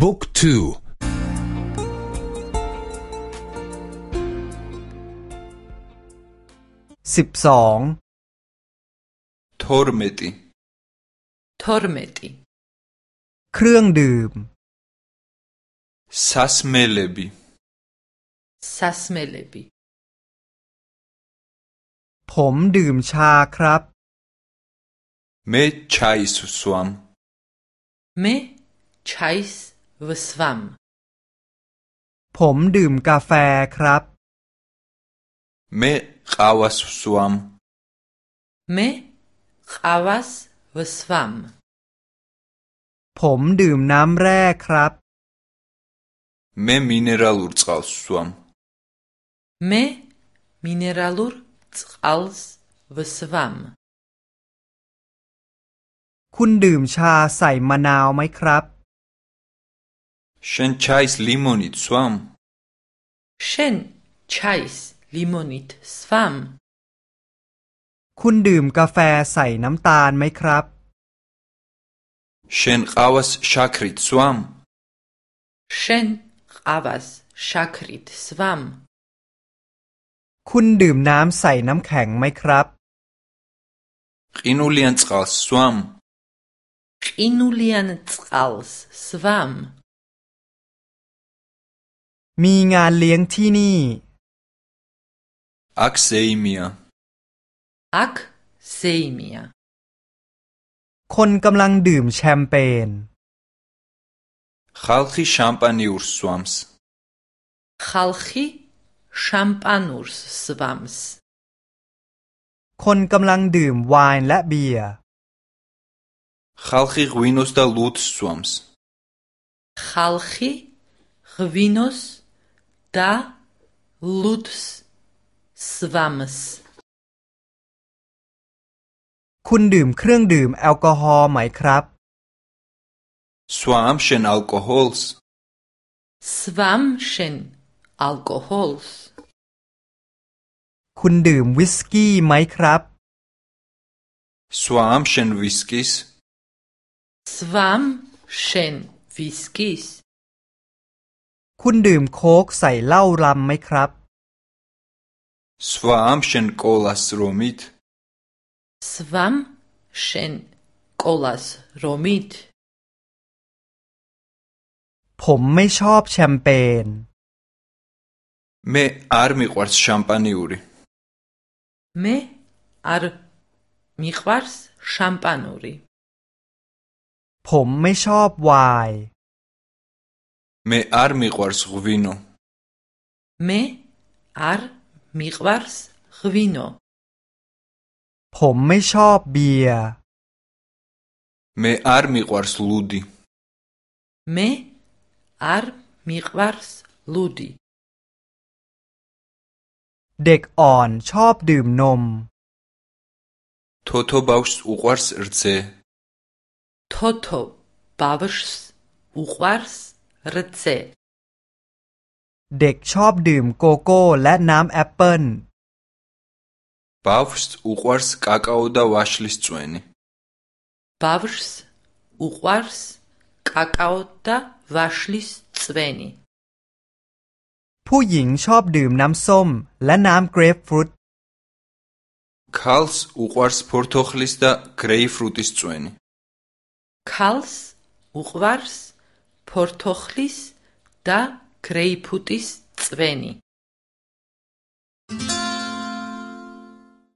บุ๊กทูสิบสองทอร์เมติทอร์เมติเครื่องดื่มซัสเมเลบีซัสเมเลบีผมดื่มชาครับเมชัยสุสวมเมชัยสวสวมผมดื่มกาแฟครับ เมขาวสวัมเมขาวสวสวัมผมดื่มน้ำแร่ครับ เมมินเนอรัลูรทซัลสวัมเมมินเนอรัลูรทซัลสวสวัมคุณดื่มชาใส่มะนาวไหมครับ შენ ჩაის ლიმონით სვამ? შენ ჩ ა ส์ล ი მ ო นิ თ สว ა มคุณดื่มกาแฟใส่น้ำตาลไหมครับเช ნ ყავას შაქრით სვამ? შენ ყავას შაქრით სვამ? คุณดื่มน้ำใส่น้ำแข็งไหมครับอิน უ เล ა ნ წყალს სვამ? ყინულიან წ ส ა ლ ს ს ვ มีงานเลี้ยงที่นี่ Ak seimia Ak seimia คนกำลังดื่มแชมเปญ Xalqi şampaniyurs svams Xalqi şampaniyurs svams คนกำลังดื่มไวน์และเบียร์ Xalqi ღვინოს და ლუდს svams Xalqi ღვინოს da Lutz s v a m s คุณดื่มเครื่องดื่มแอลกอฮอล์ไหมครับ s v a m s e n alkohols s v a m s e n alkohols คุณดื่มวิสกี้ไหมครับ s w a m s e n whiskies s w a m s e n whiskies คุณดื่มโค้กใส่เหล้ารำไหมครับสวามเชนโคลาสโรมิดสวามเชนโคลาสโรมิดผมไม่ชอบแชมเปญเมอาร์มิควาร์สแชมปานูอรีเมอาร์มิควาร์สแชมปานูอรีผมไม่ชอบไวน์ მე არ მიყვარს ღვინო მე არ მიყვარს ღვინო ფომეშაბია მე არ მიყვარს ლუდი მე არ მიყვარს ლუდი დეკ ონ ჩობ დიმ ნომ თოთო ბავშვს უყვარს რძე თოთო ბავშვს უყვარს รเซเด็กชอบดื่มโกโก้และน้ำแอปเปิ้ลบาวส์อุควาร์สคาคาโอดาวาชลิสจวนีบาวส์อุควาร์สคาคาโอดาวาชลิสจวนีผู้หญิงชอบดื่มน้ำส้มและน้ำเกรฟฟรุตคาลส์อุควาร์สพอร์โทคลิสดาเกรฟฟรุติสจวนีคาลส์อุควาร์ส ფორთოხლის და გრეიფუტის წვენი.